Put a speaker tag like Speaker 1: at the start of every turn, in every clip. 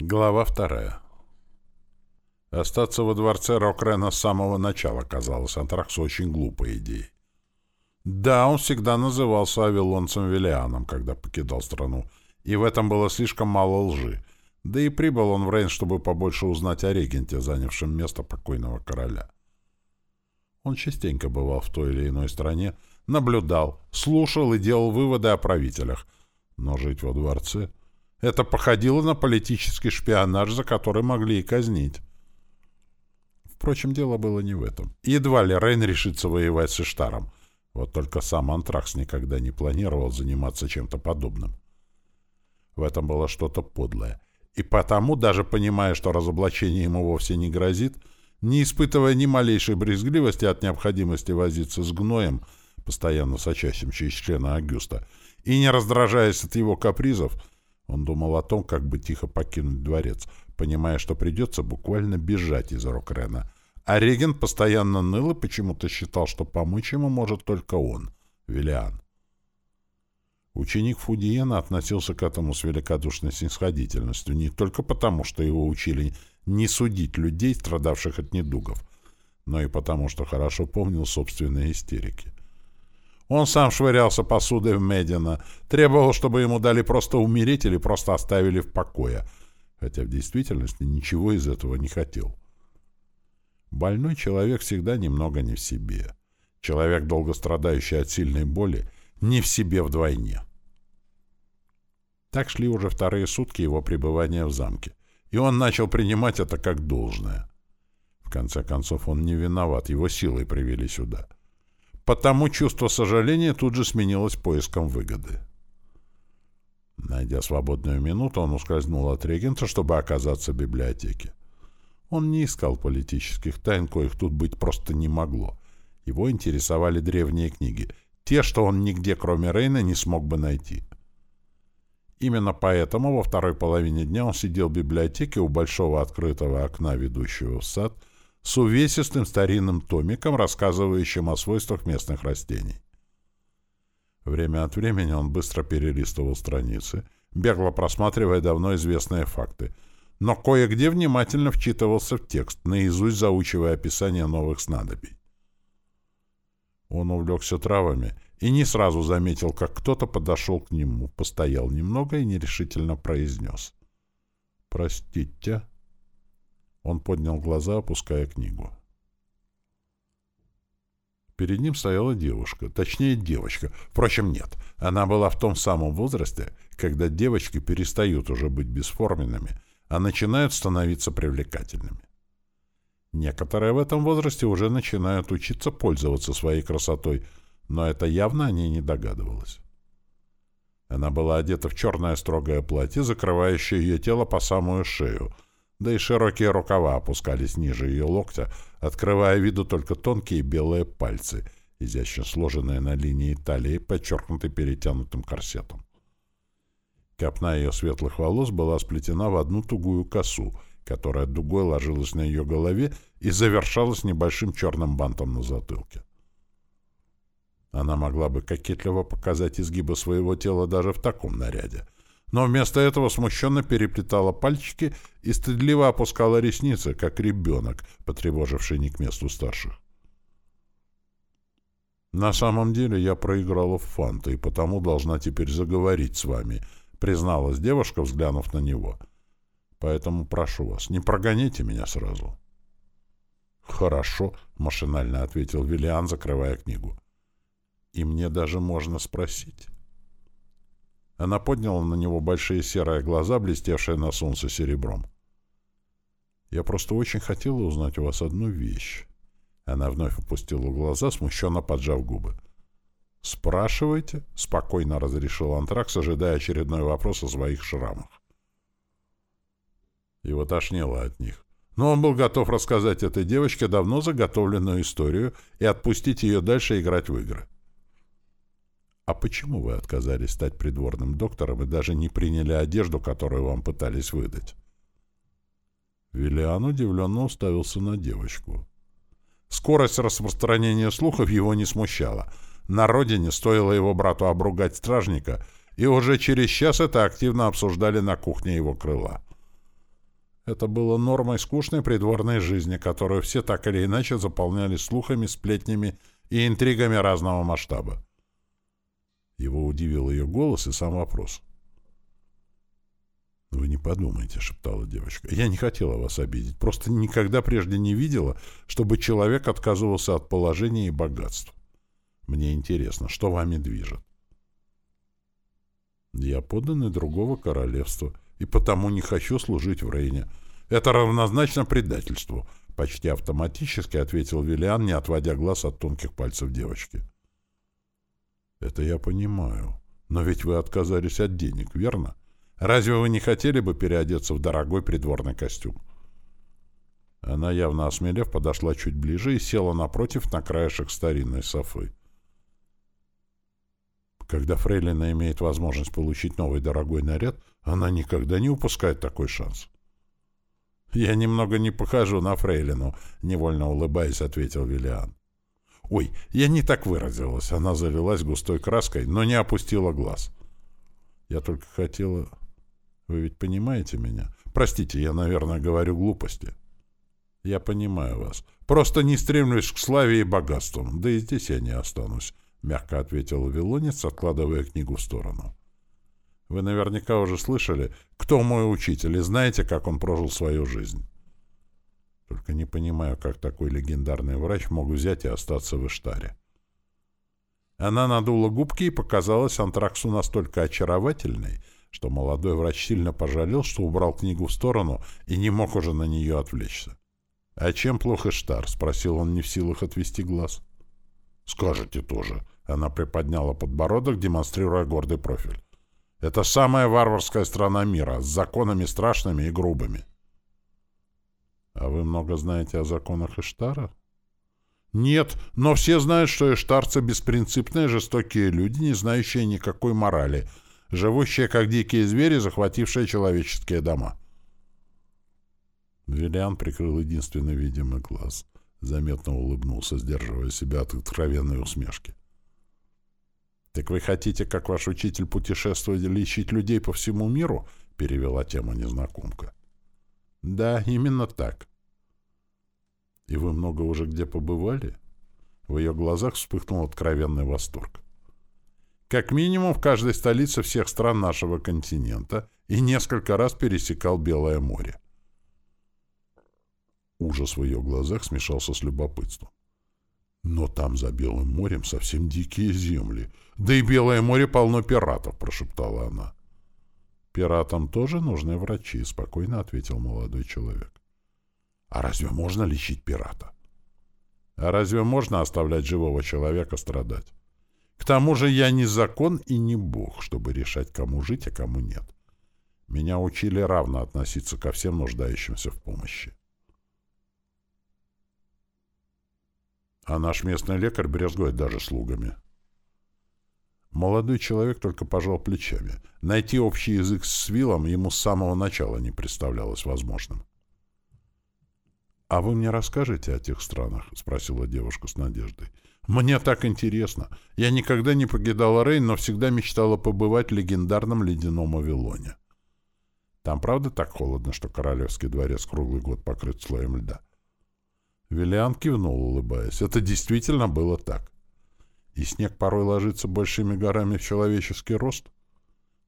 Speaker 1: Глава вторая. Остаться во дворце Рокрена с самого начала казалось Антраксу очень глупой идеей. Да, он всегда назывался Авилонцем Велианом, когда покидал страну, и в этом было слишком мало лжи, да и прибыл он в Рейн, чтобы побольше узнать о регенте, занявшем место покойного короля. Он частенько бывал в той или иной стране, наблюдал, слушал и делал выводы о правителях, но жить во дворце — это походило на политический шпионаж, за который могли и казнить. Впрочем, дело было не в этом. Едва ли Рейн решится воевать с Иштаром. Вот только сам Антракс никогда не планировал заниматься чем-то подобным. В этом было что-то подлое. И потому, даже понимая, что разоблачение ему вовсе не грозит, не испытывая ни малейшей брезгливости от необходимости возиться с гноем, постоянно сочащимся из члена Агюста, и не раздражаясь от его капризов, он думал о том, как бы тихо покинуть дворец, понимая, что придется буквально бежать из Рокрена. А регент постоянно ныл и почему-то считал, что помочь ему может только он, Велиан. Ученик Фудиена относился к этому с великодушной снисходительностью не только потому, что его учили не судить людей, страдавших от недугов, но и потому, что хорошо помнил собственные истерики. Он сам швырялся посудой в Медина, требовал, чтобы ему дали просто умереть или просто оставили в покое, хотя в действительности ничего из этого не хотел. Больной человек всегда немного не в себе. Человек, долго страдающий от сильной боли, не в себе вдвойне. Так шли уже вторые сутки его пребывания в замке, и он начал принимать это как должное. В конце концов, он не виноват, его силой привели сюда. — Потому чувство сожаления тут же сменилось поиском выгоды. Найдя свободную минуту, он ускользнул от регента, чтобы оказаться в библиотеке. Он не искал политических тайн, коих тут быть просто не могло. Его интересовали древние книги, те, что он нигде, кроме Рейна, не смог бы найти. Именно поэтому во второй половине дня он сидел в библиотеке у большого открытого окна, ведущего в сад, с увесистым старинным томиком, рассказывающим о свойствах местных растений. Время от времени он быстро перелистывал страницы, бегло просматривая давно известные факты, но кое-где внимательно вчитывался в текст, наизусть заучивая описание новых снадобий. Он увлекся травами и не сразу заметил, как кто-то подошел к нему, постоял немного и нерешительно произнес. «Простите». Он поднял глаза, опуская книгу. Перед ним стояла девушка, точнее девочка. Впрочем, нет, она была в том самом возрасте, когда девочки перестают уже быть бесформенными, а начинают становиться привлекательными. Некоторые в этом возрасте уже начинают учиться пользоваться своей красотой, но это явно о ней не догадывалась. Она была одета в черное строгое платье, закрывающее ее тело по самую шею — да и широкие рукава опускались ниже ее локтя, открывая виду только тонкие белые пальцы, изящно сложенные на линии талии, подчеркнутой перетянутым корсетом. Копна ее светлых волос была сплетена в одну тугую косу, которая дугой ложилась на ее голове и завершалась небольшим черным бантом на затылке. Она могла бы кокетливо показать изгибы своего тела даже в таком наряде — но вместо этого смущенно переплетала пальчики и стыдливо опускала ресницы, как ребенок, потревоживший не к месту старших. «На самом деле я проиграла в фанты, и потому должна теперь заговорить с вами», — призналась девушка, взглянув на него. «Поэтому прошу вас, не прогоните меня сразу». «Хорошо», — машинально ответил Виллиан, закрывая книгу. «И мне даже можно спросить». Она подняла на него большие серые глаза, блестевшие на солнце серебром. «Я просто очень хотела узнать у вас одну вещь». Она вновь опустила глаза, смущенно поджав губы. «Спрашивайте», — спокойно разрешил Антракс, ожидая очередной вопрос о своих шрамах. Его тошнило от них. Но он был готов рассказать этой девочке давно заготовленную историю и отпустить ее дальше играть в игры. «А почему вы отказались стать придворным доктором и даже не приняли одежду, которую вам пытались выдать?» Виллиан удивленно уставился на девочку. Скорость распространения слухов его не смущала. На родине стоило его брату обругать стражника, и уже через час это активно обсуждали на кухне его крыла. Это было нормой скучной придворной жизни, которую все так или иначе заполняли слухами, сплетнями и интригами разного масштаба. Его удивил ее голос и сам вопрос. «Вы не подумайте», — шептала девочка. «Я не хотела вас обидеть. Просто никогда прежде не видела, чтобы человек отказывался от положения и богатств. Мне интересно, что вами движет?» «Я подданный другого королевства» и потому не хочу служить в Рейне. Это равнозначно предательству, — почти автоматически ответил Виллиан, не отводя глаз от тонких пальцев девочки. Это я понимаю. Но ведь вы отказались от денег, верно? Разве вы не хотели бы переодеться в дорогой придворный костюм? Она, явно осмелев, подошла чуть ближе и села напротив на краешек старинной софы. Когда Фрейлина имеет возможность получить новый дорогой наряд, она никогда не упускает такой шанс. «Я немного не похожу на Фрейлину», — невольно улыбаясь, ответил Виллиан. «Ой, я не так выразилась». Она залилась густой краской, но не опустила глаз. «Я только хотела... Вы ведь понимаете меня? Простите, я, наверное, говорю глупости». «Я понимаю вас. Просто не стремлюсь к славе и богатствам. Да и здесь я не останусь. — мягко ответил Вавилонец, откладывая книгу в сторону. «Вы наверняка уже слышали, кто мой учитель, и знаете, как он прожил свою жизнь. Только не понимаю, как такой легендарный врач мог взять и остаться в Иштаре». Она надула губки и показалась антраксу настолько очаровательной, что молодой врач сильно пожалел, что убрал книгу в сторону и не мог уже на нее отвлечься. «А чем плох Иштар?» — спросил он, не в силах отвести глаз. Скажете тоже. Она приподняла подбородок, демонстрируя гордый профиль. Это самая варварская страна мира, с законами страшными и грубыми. А вы много знаете о законах Иштара? Нет, но все знают, что иштарцы — беспринципные, жестокие люди, не знающие никакой морали, живущие как дикие звери, захватившие человеческие дома. Виллиан прикрыл единственный видимый глаз — Заметно улыбнулся, сдерживая себя от откровенной усмешки. «Так вы хотите, как ваш учитель, путешествовать и лечить людей по всему миру?» — перевела тему незнакомка. «Да, именно так». «И вы много уже где побывали?» В ее глазах вспыхнул откровенный восторг. «Как минимум в каждой столице всех стран нашего континента и несколько раз пересекал Белое море. Ужас в ее глазах смешался с любопытством. «Но там за Белым морем совсем дикие земли. Да и Белое море полно пиратов», — прошептала она. «Пиратам тоже нужны врачи», — спокойно ответил молодой человек. «А разве можно лечить пирата?» «А разве можно оставлять живого человека страдать? К тому же я не закон и не бог, чтобы решать, кому жить, а кому нет. Меня учили равно относиться ко всем нуждающимся в помощи. а наш местный лекарь брезгует даже слугами. Молодой человек только пожал плечами. Найти общий язык с Виллом ему с самого начала не представлялось возможным. «А вы мне расскажете о тех странах?» — спросила девушка с надеждой. «Мне так интересно. Я никогда не покидала Рейн, но всегда мечтала побывать в легендарном ледяном Вавилоне. Там правда так холодно, что королевский дворец круглый год покрыт слоем льда?» Виллиан кивнул, улыбаясь. Это действительно было так. И снег порой ложится большими горами в человеческий рост?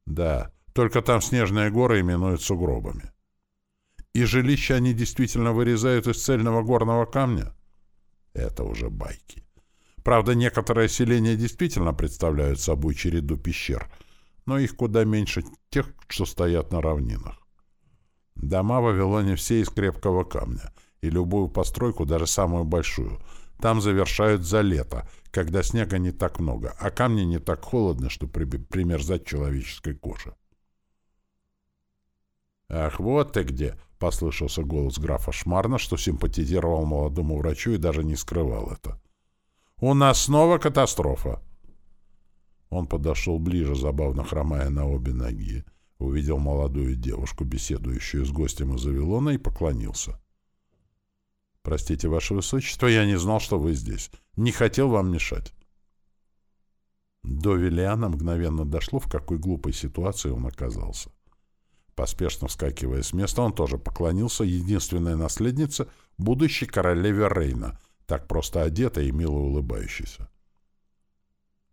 Speaker 1: Да, только там снежные горы именуют сугробами. И жилища они действительно вырезают из цельного горного камня? Это уже байки. Правда, некоторые селения действительно представляют собой череду пещер, но их куда меньше тех, что стоят на равнинах. Дома в Вавилоне все из крепкого камня — и любую постройку, даже самую большую, там завершают за лето, когда снега не так много, а камни не так холодны, что примерзать человеческой коже. «Ах, вот ты где!» — послышался голос графа Шмарна, что симпатизировал молодому врачу и даже не скрывал это. «У нас снова катастрофа!» Он подошел ближе, забавно хромая на обе ноги, увидел молодую девушку, беседующую с гостем из Авилона, и поклонился. «Простите, Ваше Высочество, я не знал, что вы здесь. Не хотел вам мешать». До Виллиана мгновенно дошло, в какой глупой ситуации он оказался. Поспешно вскакивая с места, он тоже поклонился единственной наследнице, будущей королеве Рейна, так просто одетой и мило улыбающейся.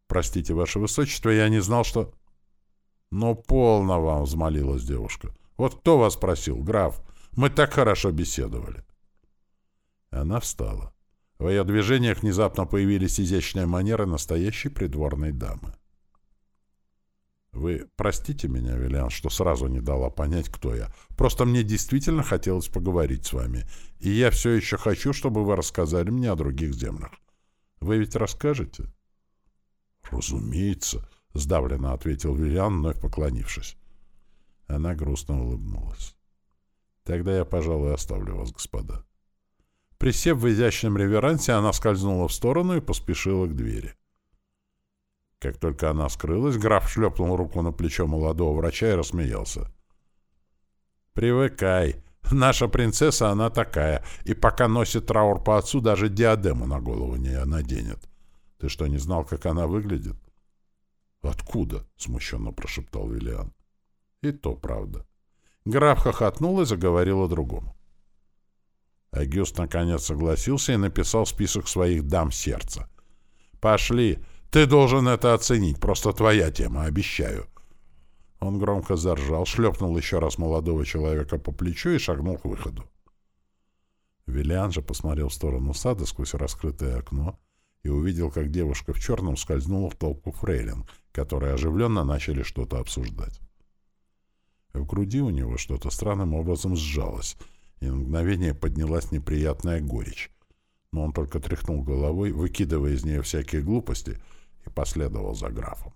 Speaker 1: «Простите, ваше высочество, я не знал, что...» «Ну, полно вам!» — взмолилась девушка. «Вот кто вас просил, граф? Мы так хорошо беседовали!» Она встала. В ее движениях внезапно появились изящные манеры настоящей придворной дамы. «Вы простите меня, Виллиан, что сразу не дала понять, кто я. Просто мне действительно хотелось поговорить с вами, и я все еще хочу, чтобы вы рассказали мне о других землях. Вы ведь расскажете?» «Разумеется», — сдавленно ответил Виллиан, вновь поклонившись. Она грустно улыбнулась. «Тогда я, пожалуй, оставлю вас, господа». Присев в изящном реверансе, она скользнула в сторону и поспешила к двери. Как только она скрылась, граф шлепнул руку на плечо молодого врача и рассмеялся. «Привыкай. Наша принцесса, она такая, и пока носит траур по отцу, даже диадему на голову не наденет. Ты что, не знал, как она выглядит?» «Откуда?» — смущенно прошептал Виллиан. «И то правда». Граф хохотнул и заговорил о другом. Агюст наконец согласился и написал список своих дам сердца. «Пошли!» Ты должен это оценить. Просто твоя тема, обещаю. Он громко заржал, шлепнул еще раз молодого человека по плечу и шагнул к выходу. Виллиан же посмотрел в сторону сада сквозь раскрытое окно и увидел, как девушка в черном скользнула в толпу фрейлин, которые оживленно начали что-то обсуждать. В груди у него что-то странным образом сжалось, и на мгновение поднялась неприятная горечь. Но он только тряхнул головой, выкидывая из нее всякие глупости — и последовал за графом.